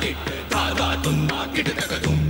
கிட்ட தாதா தும்மா கிட்ட தகதும்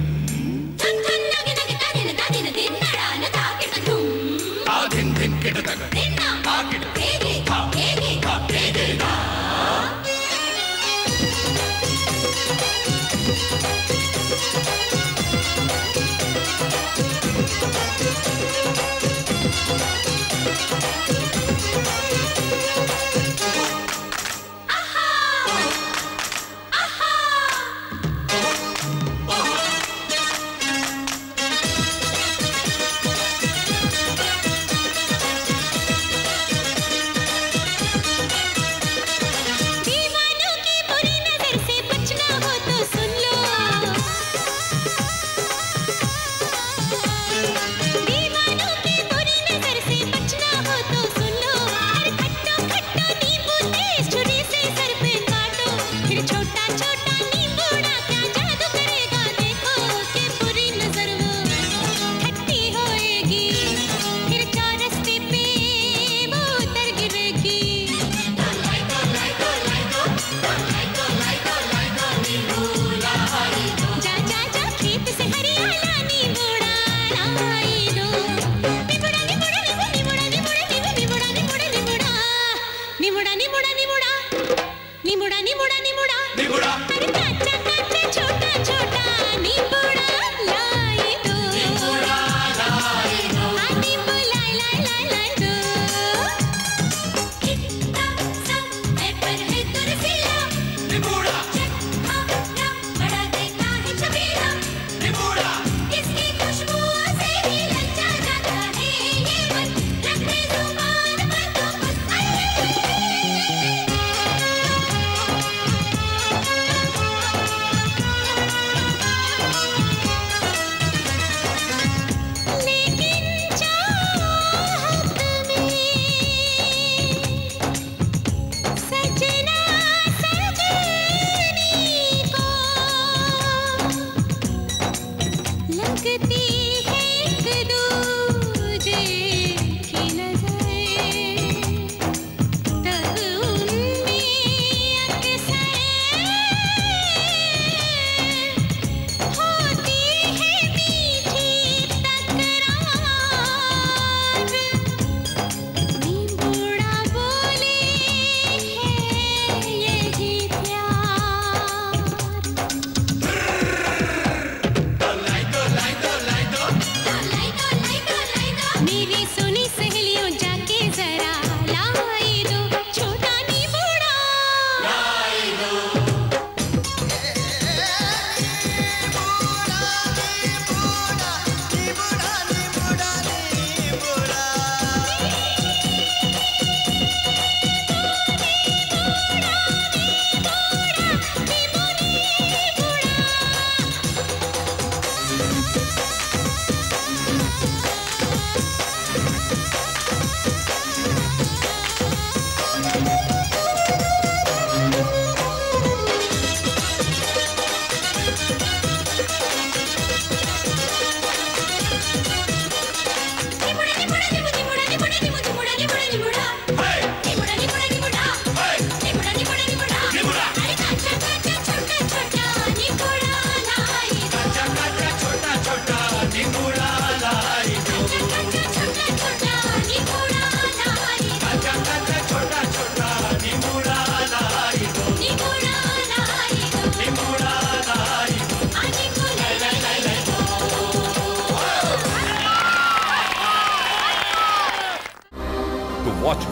నిముడా నిముడా నిముడా. నిముడా.